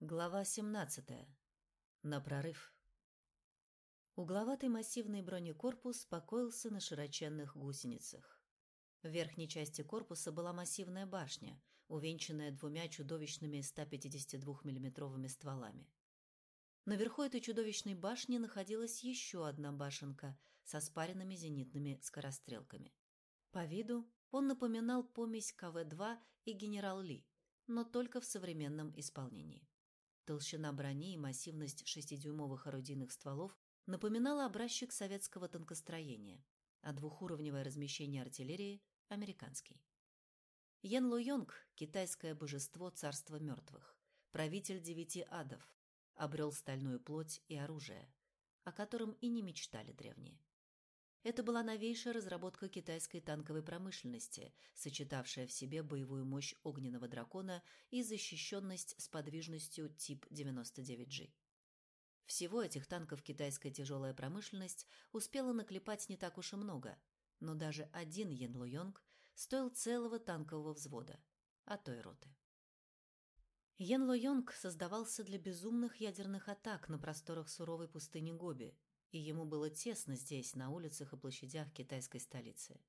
Глава 17. На прорыв. Угловатый массивный бронекорпус покоился на широченных гусеницах. В верхней части корпуса была массивная башня, увенчанная двумя чудовищными 152 миллиметровыми стволами. Наверху этой чудовищной башни находилась еще одна башенка со спаренными зенитными скорострелками. По виду он напоминал помесь КВ-2 и генерал Ли, но только в современном исполнении. Толщина брони и массивность шестидюймовых орудийных стволов напоминала образчик советского танкостроения, а двухуровневое размещение артиллерии – американский. Ян Ло Йонг – китайское божество царства мертвых, правитель девяти адов, обрел стальную плоть и оружие, о котором и не мечтали древние. Это была новейшая разработка китайской танковой промышленности, сочетавшая в себе боевую мощь огненного дракона и защищенность с подвижностью тип 99G. Всего этих танков китайская тяжелая промышленность успела наклепать не так уж и много, но даже один Ян Луйонг стоил целого танкового взвода, а то и роты. Ян Луйонг создавался для безумных ядерных атак на просторах суровой пустыни Гоби – и ему было тесно здесь, на улицах и площадях китайской столицы.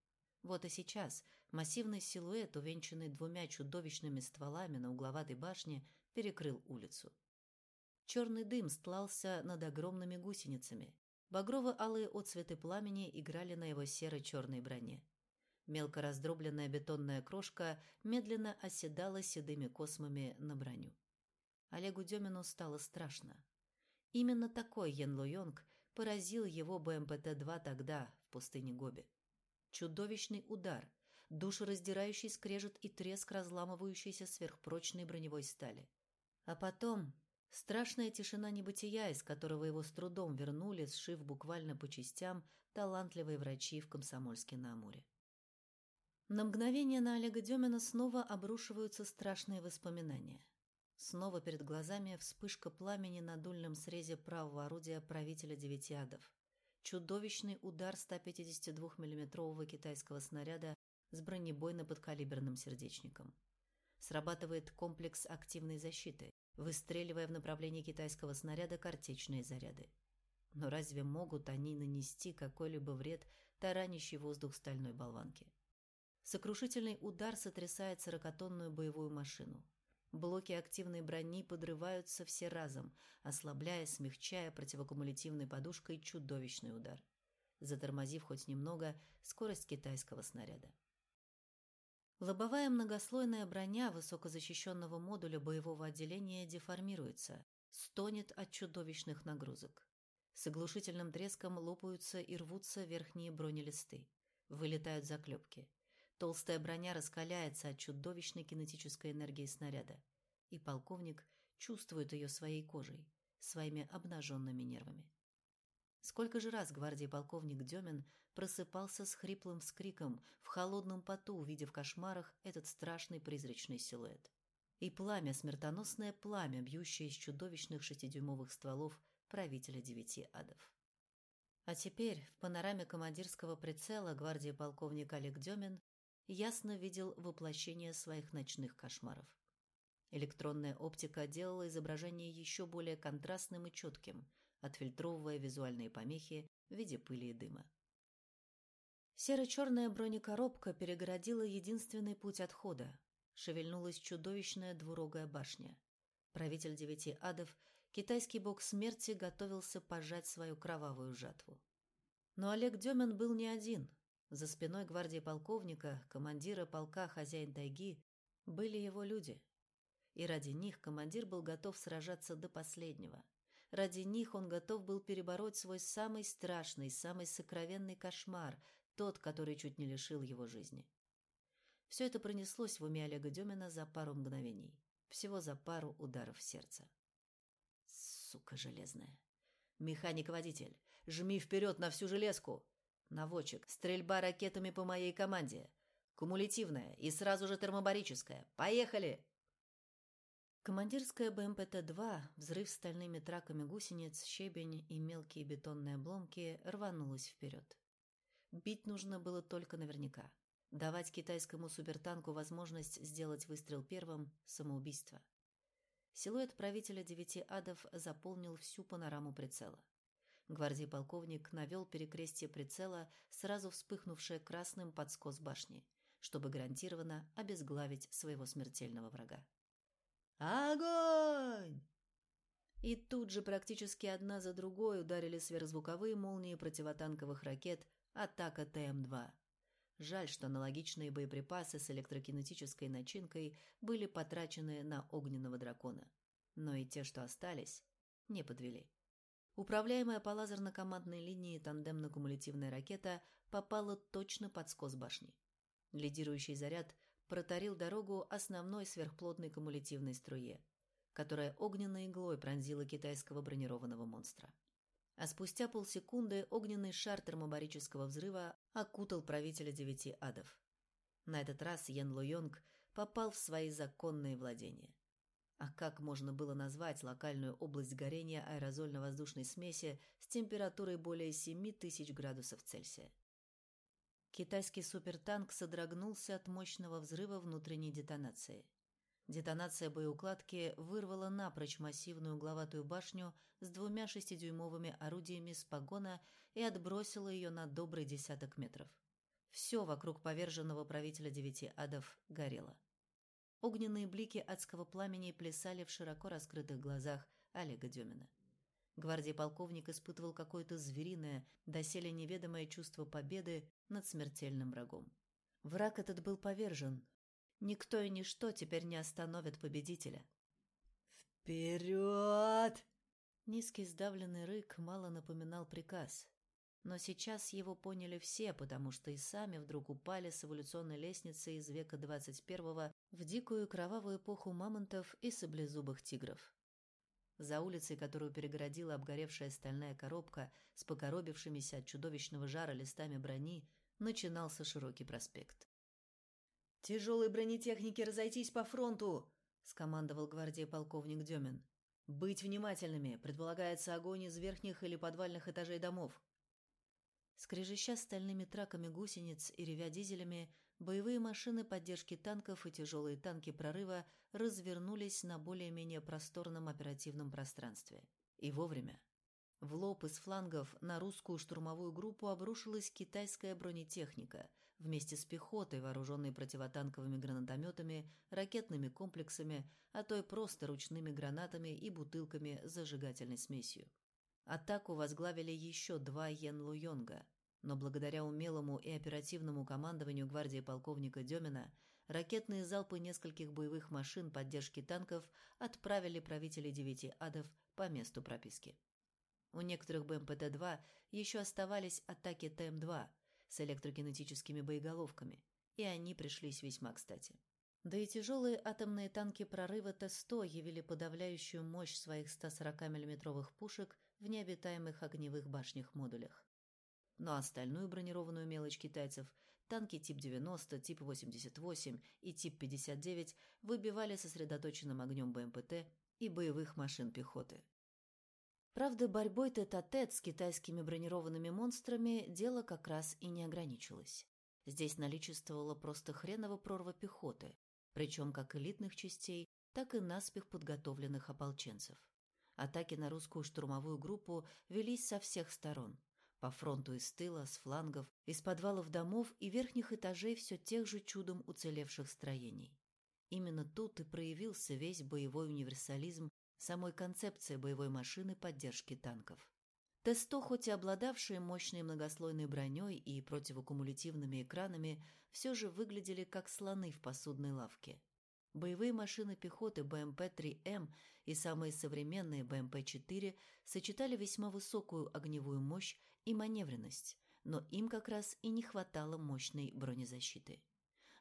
Вот и сейчас массивный силуэт, увенчанный двумя чудовищными стволами на угловатой башне, перекрыл улицу. Черный дым стлался над огромными гусеницами. Багрово-алые отцветы пламени играли на его серо-черной броне. Мелко раздробленная бетонная крошка медленно оседала седыми космами на броню. Олегу Демину стало страшно. Именно такой Ян Луйонг поразил его БМПТ-2 тогда, в пустыне Гоби. Чудовищный удар, душераздирающий скрежет и треск разламывающейся сверхпрочной броневой стали. А потом страшная тишина небытия, из которого его с трудом вернули, сшив буквально по частям талантливые врачи в Комсомольске-на-Амуре. На мгновение на Олега Демина снова обрушиваются страшные воспоминания. Снова перед глазами вспышка пламени на дульном срезе правого орудия правителя девяти адов. Чудовищный удар 152 миллиметрового китайского снаряда с бронебойно-подкалиберным сердечником. Срабатывает комплекс активной защиты, выстреливая в направлении китайского снаряда картечные заряды. Но разве могут они нанести какой-либо вред таранящий воздух стальной болванки? Сокрушительный удар сотрясает сорокатонную боевую машину. Блоки активной брони подрываются все разом, ослабляя, смягчая противокумулятивной подушкой чудовищный удар, затормозив хоть немного скорость китайского снаряда. Лобовая многослойная броня высокозащищенного модуля боевого отделения деформируется, стонет от чудовищных нагрузок. С оглушительным треском лопаются и рвутся верхние бронелисты. Вылетают заклепки. Толстая броня раскаляется от чудовищной кинетической энергии снаряда, и полковник чувствует ее своей кожей, своими обнаженными нервами. Сколько же раз гвардии полковник Демин просыпался с хриплым вскриком в холодном поту, увидев в кошмарах этот страшный призрачный силуэт. И пламя, смертоносное пламя, бьющее из чудовищных шестидюймовых стволов правителя девяти адов. А теперь в панораме командирского прицела гвардии полковник Олег Демин ясно видел воплощение своих ночных кошмаров. Электронная оптика делала изображение еще более контрастным и четким, отфильтровывая визуальные помехи в виде пыли и дыма. Серо-черная бронекоробка перегородила единственный путь отхода. Шевельнулась чудовищная двурогая башня. Правитель девяти адов, китайский бог смерти, готовился пожать свою кровавую жатву. Но Олег Демин был не один. За спиной гвардии полковника, командира полка «Хозяин тайги» были его люди. И ради них командир был готов сражаться до последнего. Ради них он готов был перебороть свой самый страшный, самый сокровенный кошмар, тот, который чуть не лишил его жизни. Все это пронеслось в уме Олега Демина за пару мгновений. Всего за пару ударов сердца. Сука железная. Механик-водитель, жми вперед на всю железку! Наводчик, стрельба ракетами по моей команде. Кумулятивная и сразу же термобарическая. Поехали! Командирская БМПТ-2, взрыв стальными траками гусениц, щебень и мелкие бетонные обломки рванулась вперед. Бить нужно было только наверняка. Давать китайскому супертанку возможность сделать выстрел первым – самоубийство. Силуэт правителя девяти адов заполнил всю панораму прицела. Гвардии полковник навел перекрестие прицела, сразу вспыхнувшее красным под скос башни, чтобы гарантированно обезглавить своего смертельного врага. «Огонь!» И тут же практически одна за другой ударили сверхзвуковые молнии противотанковых ракет «Атака ТМ-2». Жаль, что аналогичные боеприпасы с электрокинетической начинкой были потрачены на огненного дракона. Но и те, что остались, не подвели. Управляемая по лазерно-командной линии тандемно-кумулятивная ракета попала точно под скос башни. Лидирующий заряд протарил дорогу основной сверхплотной кумулятивной струе, которая огненной иглой пронзила китайского бронированного монстра. А спустя полсекунды огненный шар термобарического взрыва окутал правителя девяти адов. На этот раз Ян Ло попал в свои законные владения. А как можно было назвать локальную область горения аэрозольно-воздушной смеси с температурой более 7000 градусов Цельсия? Китайский супертанк содрогнулся от мощного взрыва внутренней детонации. Детонация боеукладки вырвала напрочь массивную угловатую башню с двумя шестидюймовыми орудиями с погона и отбросила ее на добрый десяток метров. Все вокруг поверженного правителя девяти адов горело. Огненные блики адского пламени плясали в широко раскрытых глазах Олега Демина. Гвардии полковник испытывал какое-то звериное, доселе неведомое чувство победы над смертельным врагом. Враг этот был повержен. Никто и ничто теперь не остановит победителя. «Вперед!» Низкий сдавленный рык мало напоминал приказ. Но сейчас его поняли все, потому что и сами вдруг упали с эволюционной лестницы из века 21 в дикую кровавую эпоху мамонтов и саблезубых тигров. За улицей, которую перегородила обгоревшая стальная коробка с покоробившимися от чудовищного жара листами брони, начинался широкий проспект. «Тяжелые бронетехники разойтись по фронту!» — скомандовал гвардии полковник Демин. «Быть внимательными. Предполагается огонь из верхних или подвальных этажей домов. Скрежеща стальными траками гусениц и ревя дизелями, боевые машины поддержки танков и тяжелые танки прорыва развернулись на более-менее просторном оперативном пространстве. И вовремя. В лоб из флангов на русскую штурмовую группу обрушилась китайская бронетехника вместе с пехотой, вооруженной противотанковыми гранатометами, ракетными комплексами, а то и просто ручными гранатами и бутылками с зажигательной смесью. Атаку возглавили еще два Йен Луйонга, но благодаря умелому и оперативному командованию гвардии полковника Демина ракетные залпы нескольких боевых машин поддержки танков отправили правителей девяти адов по месту прописки. У некоторых БМПТ-2 еще оставались атаки ТМ-2 с электрокинетическими боеголовками, и они пришлись весьма кстати. Да и тяжелые атомные танки прорыва Т-100 явили подавляющую мощь своих 140 миллиметровых пушек в необитаемых огневых башнях-модулях. Но остальную бронированную мелочь китайцев, танки тип 90, тип 88 и тип 59 выбивали сосредоточенным огнем БМПТ и боевых машин пехоты. Правда, борьбой тет-а-тет -тет с китайскими бронированными монстрами дело как раз и не ограничилось. Здесь наличествовала просто хренова прорва пехоты, причем как элитных частей, так и наспех подготовленных ополченцев. Атаки на русскую штурмовую группу велись со всех сторон. По фронту из тыла, с флангов, из подвалов домов и верхних этажей все тех же чудом уцелевших строений. Именно тут и проявился весь боевой универсализм самой концепции боевой машины поддержки танков. Т-100, хоть и обладавшие мощной многослойной броней и противокумулятивными экранами, все же выглядели как слоны в посудной лавке. Боевые машины пехоты БМП-3М и самые современные БМП-4 сочетали весьма высокую огневую мощь и маневренность, но им как раз и не хватало мощной бронезащиты.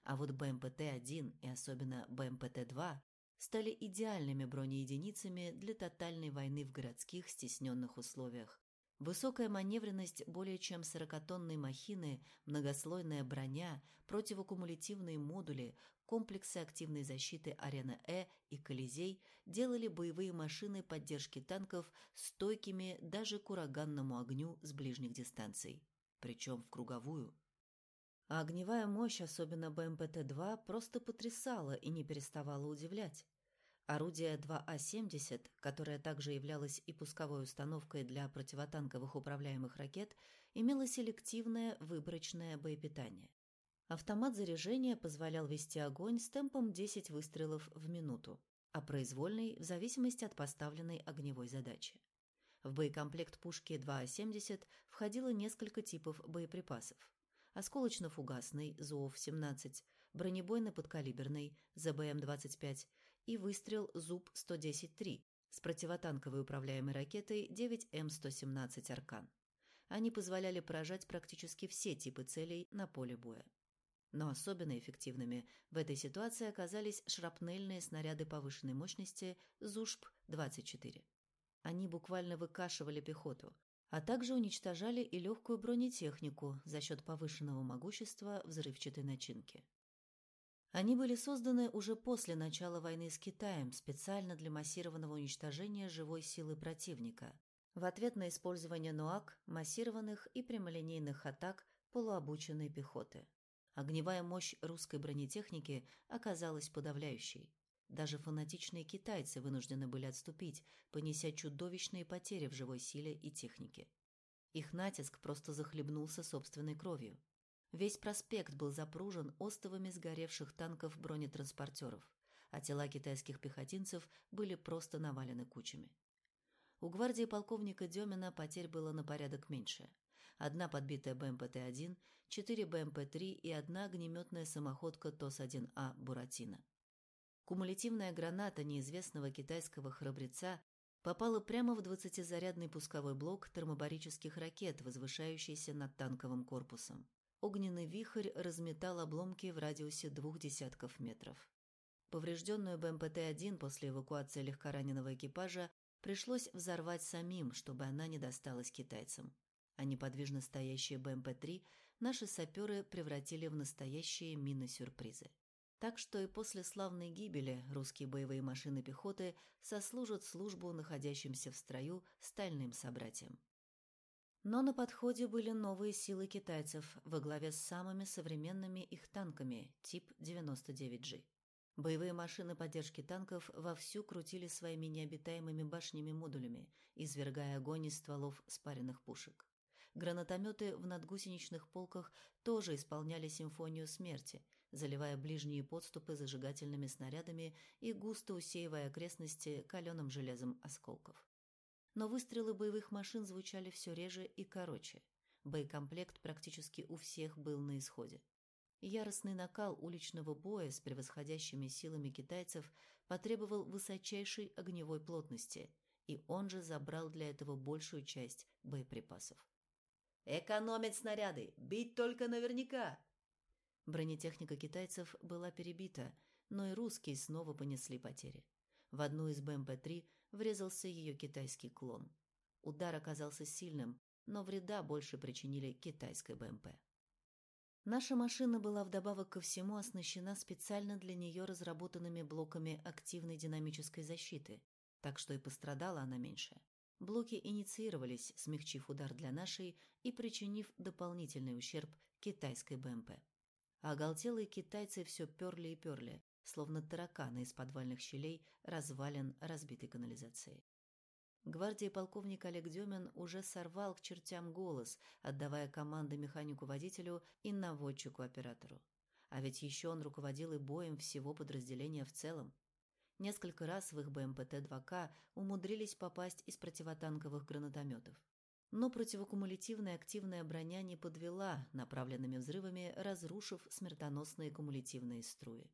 А вот БМПТ-1 и особенно БМПТ-2 стали идеальными бронеединицами для тотальной войны в городских стесненных условиях. Высокая маневренность более чем 40-тонной махины, многослойная броня, противокумулятивные модули, комплексы активной защиты «Арена-Э» и «Колизей» делали боевые машины поддержки танков стойкими даже к ураганному огню с ближних дистанций, причем в круговую. А огневая мощь, особенно БМПТ-2, просто потрясала и не переставала удивлять. Орудие 2А-70, которое также являлось и пусковой установкой для противотанковых управляемых ракет, имело селективное выборочное боепитание. Автомат заряжения позволял вести огонь с темпом 10 выстрелов в минуту, а произвольный – в зависимости от поставленной огневой задачи. В боекомплект пушки 2А-70 входило несколько типов боеприпасов. Осколочно-фугасный ЗУОВ-17, бронебойно-подкалиберный ЗБМ-25 и выстрел ЗУБ-110-3 с противотанковой управляемой ракетой 9М117 «Аркан». Они позволяли поражать практически все типы целей на поле боя. Но особенно эффективными в этой ситуации оказались шрапнельные снаряды повышенной мощности ЗУШП-24. Они буквально выкашивали пехоту, а также уничтожали и легкую бронетехнику за счет повышенного могущества взрывчатой начинки. Они были созданы уже после начала войны с Китаем специально для массированного уничтожения живой силы противника, в ответ на использование НОАК, массированных и прямолинейных атак полуобученной пехоты. Огневая мощь русской бронетехники оказалась подавляющей. Даже фанатичные китайцы вынуждены были отступить, понеся чудовищные потери в живой силе и технике. Их натиск просто захлебнулся собственной кровью. Весь проспект был запружен остовами сгоревших танков бронетранспортеров, а тела китайских пехотинцев были просто навалены кучами. У гвардии полковника Демина потерь было на порядок меньше. Одна подбитая БМПТ-1, четыре БМП-3 и одна огнеметная самоходка ТОС-1А «Буратино». Кумулятивная граната неизвестного китайского храбреца попала прямо в 20-зарядный пусковой блок термобарических ракет, возвышающийся над танковым корпусом. Огненный вихрь разметал обломки в радиусе двух десятков метров. Поврежденную БМПТ-1 после эвакуации легкораненого экипажа пришлось взорвать самим, чтобы она не досталась китайцам. А неподвижно стоящие БМП-3 наши саперы превратили в настоящие мины-сюрпризы. Так что и после славной гибели русские боевые машины пехоты сослужат службу находящимся в строю стальным собратьям. Но на подходе были новые силы китайцев во главе с самыми современными их танками тип 99G. Боевые машины поддержки танков вовсю крутили своими необитаемыми башнями-модулями, извергая огонь из стволов спаренных пушек. Гранатометы в надгусеничных полках тоже исполняли симфонию смерти, заливая ближние подступы зажигательными снарядами и густо усеивая окрестности каленым железом осколков. Но выстрелы боевых машин звучали все реже и короче. Боекомплект практически у всех был на исходе. Яростный накал уличного боя с превосходящими силами китайцев потребовал высочайшей огневой плотности, и он же забрал для этого большую часть боеприпасов. «Экономить снаряды! Бить только наверняка!» Бронетехника китайцев была перебита, но и русские снова понесли потери. В одну из БМП-3 врезался ее китайский клон. Удар оказался сильным, но вреда больше причинили китайской БМП. Наша машина была вдобавок ко всему оснащена специально для нее разработанными блоками активной динамической защиты, так что и пострадала она меньше. Блоки инициировались, смягчив удар для нашей и причинив дополнительный ущерб китайской БМП. А оголтелые китайцы все перли и перли, словно тараканы из подвальных щелей развалин разбитой канализации. Гвардии полковник Олег Демин уже сорвал к чертям голос, отдавая команды механику-водителю и наводчику-оператору. А ведь еще он руководил и боем всего подразделения в целом. Несколько раз в их БМПТ-2К умудрились попасть из противотанковых гранатометов. Но противокумулятивная активная броня не подвела направленными взрывами, разрушив смертоносные кумулятивные струи.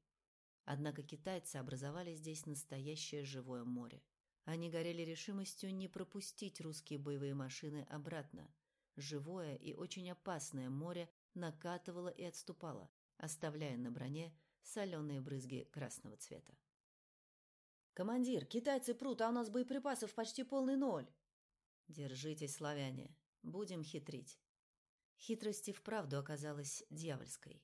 Однако китайцы образовали здесь настоящее живое море. Они горели решимостью не пропустить русские боевые машины обратно. Живое и очень опасное море накатывало и отступало, оставляя на броне соленые брызги красного цвета. «Командир, китайцы прут, а у нас боеприпасов почти полный ноль!» «Держитесь, славяне, будем хитрить». Хитрость и вправду оказалась дьявольской.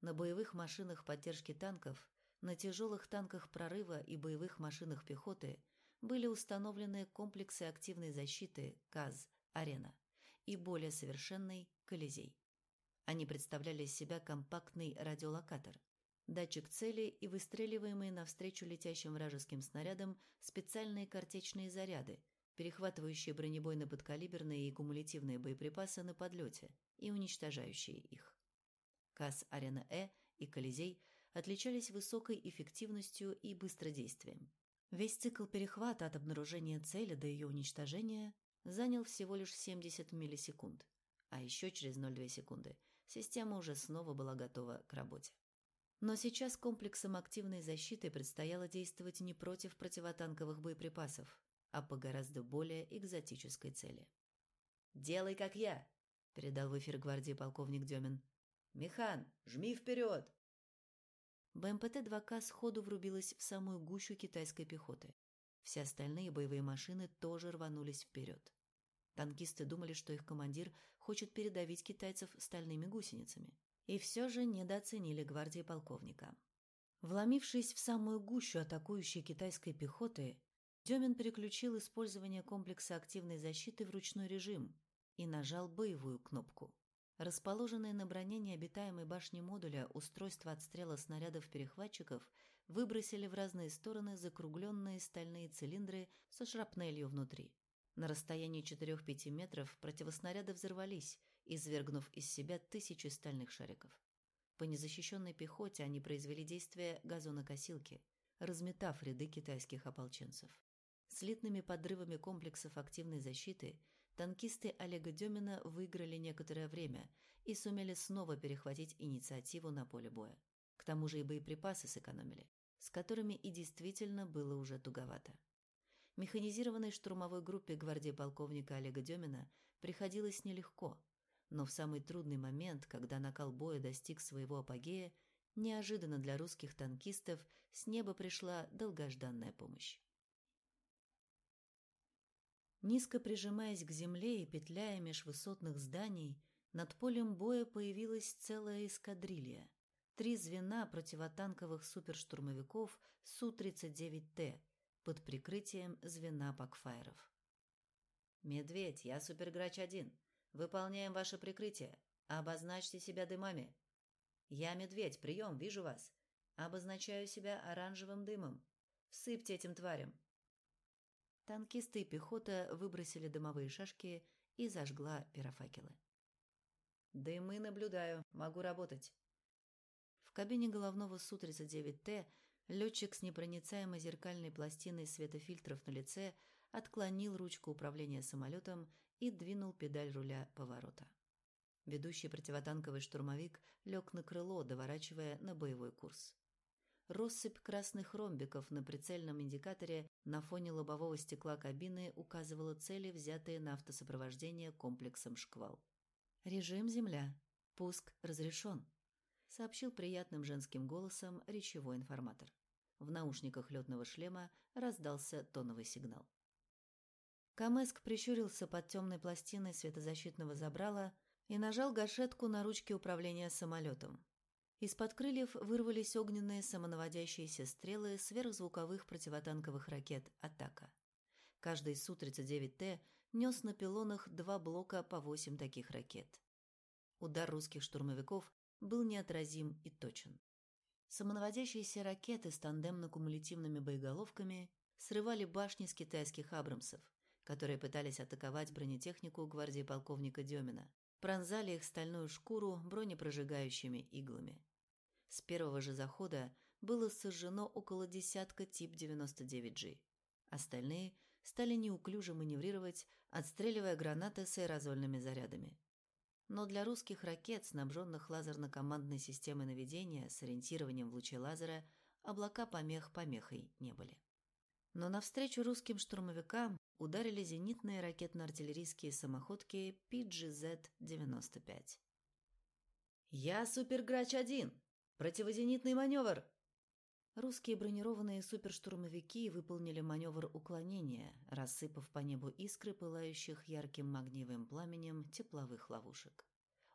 На боевых машинах поддержки танков на тяжелых танках прорыва и боевых машинах пехоты были установлены комплексы активной защиты КАЗ «Арена» и более совершенный «Колизей». Они представляли из себя компактный радиолокатор. датчик цели и выстреливаемые навстречу летящим вражеским снарядам специальные картечные заряды, перехватывающие бронебойно-подкалиберные и кумулятивные боеприпасы на подлете и уничтожающие их. КАС-Арена-Э и Колизей отличались высокой эффективностью и быстродействием. Весь цикл перехвата от обнаружения цели до ее уничтожения занял всего лишь 70 миллисекунд, а еще через 0,2 секунды система уже снова была готова к работе. Но сейчас комплексом активной защиты предстояло действовать не против противотанковых боеприпасов, а по гораздо более экзотической цели. «Делай, как я!» – передал в эфир гвардии полковник Демин. «Механ, жми вперед!» БМПТ-2К сходу врубилась в самую гущу китайской пехоты. Все остальные боевые машины тоже рванулись вперед. Танкисты думали, что их командир хочет передавить китайцев стальными гусеницами. И все же недооценили гвардии полковника. Вломившись в самую гущу атакующей китайской пехоты, Демин переключил использование комплекса активной защиты в ручной режим и нажал боевую кнопку. Расположенные на броне необитаемой башни модуля устройства отстрела снарядов-перехватчиков выбросили в разные стороны закругленные стальные цилиндры со шрапнелью внутри. На расстоянии 4-5 метров противоснаряды взорвались, извергнув из себя тысячи стальных шариков. По незащищенной пехоте они произвели действие газонокосилки, разметав ряды китайских ополченцев. Слитными подрывами комплексов активной защиты танкисты Олега Демина выиграли некоторое время и сумели снова перехватить инициативу на поле боя. К тому же и боеприпасы сэкономили, с которыми и действительно было уже туговато. Механизированной штурмовой группе гвардии полковника Олега Демина приходилось нелегко, но в самый трудный момент, когда накал боя достиг своего апогея, неожиданно для русских танкистов с неба пришла долгожданная помощь. Низко прижимаясь к земле и петляя меж высотных зданий, над полем боя появилась целая эскадрилья. Три звена противотанковых суперштурмовиков Су-39Т под прикрытием звена пакфайров. «Медведь, я Суперграч-1. Выполняем ваше прикрытие. Обозначьте себя дымами». «Я Медведь, прием, вижу вас. Обозначаю себя оранжевым дымом. Всыпьте этим тварям». Танкисты и пехота выбросили дымовые шашки и зажгла пирофакелы. «Дымы наблюдаю. Могу работать». В кабине головного Су-39Т Летчик с непроницаемой зеркальной пластиной светофильтров на лице отклонил ручку управления самолетом и двинул педаль руля поворота. Ведущий противотанковый штурмовик лег на крыло, доворачивая на боевой курс. Россыпь красных ромбиков на прицельном индикаторе на фоне лобового стекла кабины указывала цели, взятые на автосопровождение комплексом «Шквал». «Режим «Земля». Пуск разрешен», — сообщил приятным женским голосом речевой информатор. В наушниках летного шлема раздался тоновый сигнал. Камеск прищурился под темной пластиной светозащитного забрала и нажал гашетку на ручке управления самолетом. Из-под крыльев вырвались огненные самонаводящиеся стрелы сверхзвуковых противотанковых ракет «Атака». Каждый Су-39Т нес на пилонах два блока по восемь таких ракет. Удар русских штурмовиков был неотразим и точен. Самонаводящиеся ракеты с тандемно-кумулятивными боеголовками срывали башни с китайских «Абрамсов», которые пытались атаковать бронетехнику гвардии полковника Демина, пронзали их стальную шкуру бронепрожигающими иглами. С первого же захода было сожжено около десятка тип 99G. Остальные стали неуклюже маневрировать, отстреливая гранаты с аэрозольными зарядами. Но для русских ракет, снабженных лазерно-командной системой наведения с ориентированием в луче лазера, облака помех помехой не были. Но навстречу русским штурмовикам ударили зенитные ракетно-артиллерийские самоходки PGZ-95. «Я Суперграч-1! Противозенитный маневр!» Русские бронированные суперштурмовики выполнили маневр уклонения, рассыпав по небу искры, пылающих ярким магниевым пламенем тепловых ловушек.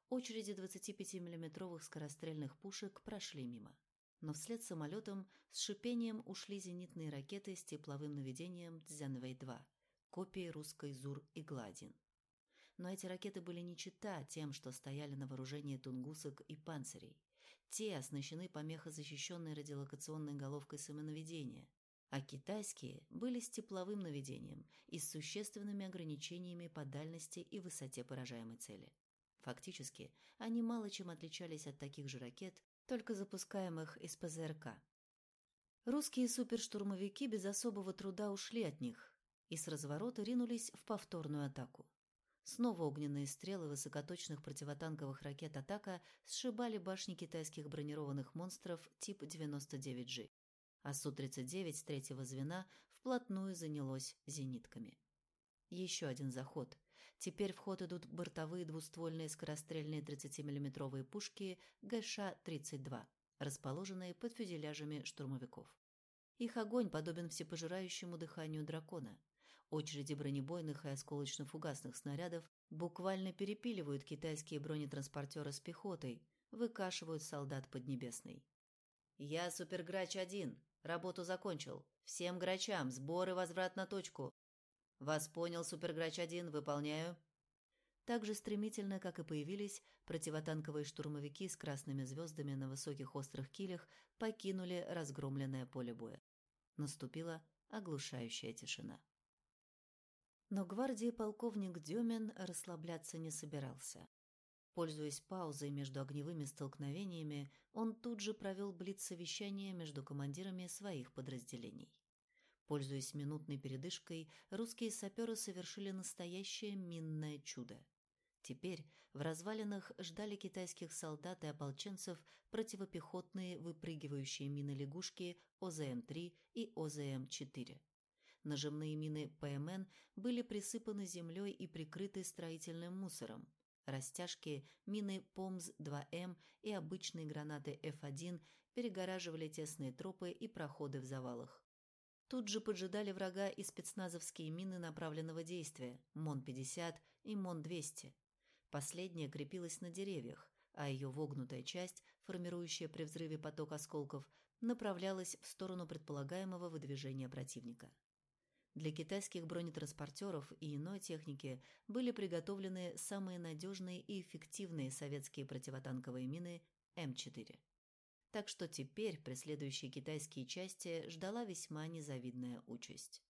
Очереди 25 миллиметровых скорострельных пушек прошли мимо. Но вслед самолетам с шипением ушли зенитные ракеты с тепловым наведением Цзянвэй-2, копии русской ЗУР-Игла-1. Но эти ракеты были не чита тем, что стояли на вооружении тунгусок и панцирей – Те оснащены помехозащищенной радиолокационной головкой самонаведения, а китайские были с тепловым наведением и с существенными ограничениями по дальности и высоте поражаемой цели. Фактически, они мало чем отличались от таких же ракет, только запускаемых из ПЗРК. Русские суперштурмовики без особого труда ушли от них и с разворота ринулись в повторную атаку. Снова огненные стрелы высокоточных противотанковых ракет «Атака» сшибали башни китайских бронированных монстров тип 99G, а Су-39 с третьего звена вплотную занялось зенитками. Еще один заход. Теперь в ход идут бортовые двуствольные скорострельные 30 миллиметровые пушки ГШ-32, расположенные под фюзеляжами штурмовиков. Их огонь подобен всепожирающему дыханию дракона. Очереди бронебойных и осколочно-фугасных снарядов буквально перепиливают китайские бронетранспортеры с пехотой, выкашивают солдат Поднебесной. «Я Суперграч-1. Работу закончил. Всем грачам сбор и возврат на точку. Вас понял, Суперграч-1. Выполняю». Так же стремительно, как и появились, противотанковые штурмовики с красными звездами на высоких острых килях покинули разгромленное поле боя. Наступила оглушающая тишина. Но гвардии полковник Демин расслабляться не собирался. Пользуясь паузой между огневыми столкновениями, он тут же провел блиц-совещание между командирами своих подразделений. Пользуясь минутной передышкой, русские саперы совершили настоящее минное чудо. Теперь в развалинах ждали китайских солдат и ополченцев противопехотные выпрыгивающие мины-лягушки ОЗМ-3 и ОЗМ-4. Нажимные мины ПМН были присыпаны землей и прикрыты строительным мусором. Растяжки, мины ПОМЗ-2М и обычные гранаты F1 перегораживали тесные тропы и проходы в завалах. Тут же поджидали врага и спецназовские мины направленного действия МОН-50 и МОН-200. Последняя крепилась на деревьях, а ее вогнутая часть, формирующая при взрыве поток осколков, направлялась в сторону предполагаемого выдвижения противника. Для китайских бронетранспортеров и иной техники были приготовлены самые надежные и эффективные советские противотанковые мины М4. Так что теперь преследующие китайские части ждала весьма незавидная участь.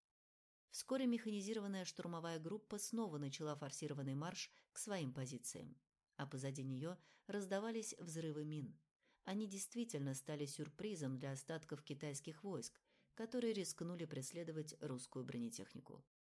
Вскоре механизированная штурмовая группа снова начала форсированный марш к своим позициям, а позади нее раздавались взрывы мин. Они действительно стали сюрпризом для остатков китайских войск, которые рискнули преследовать русскую бронетехнику.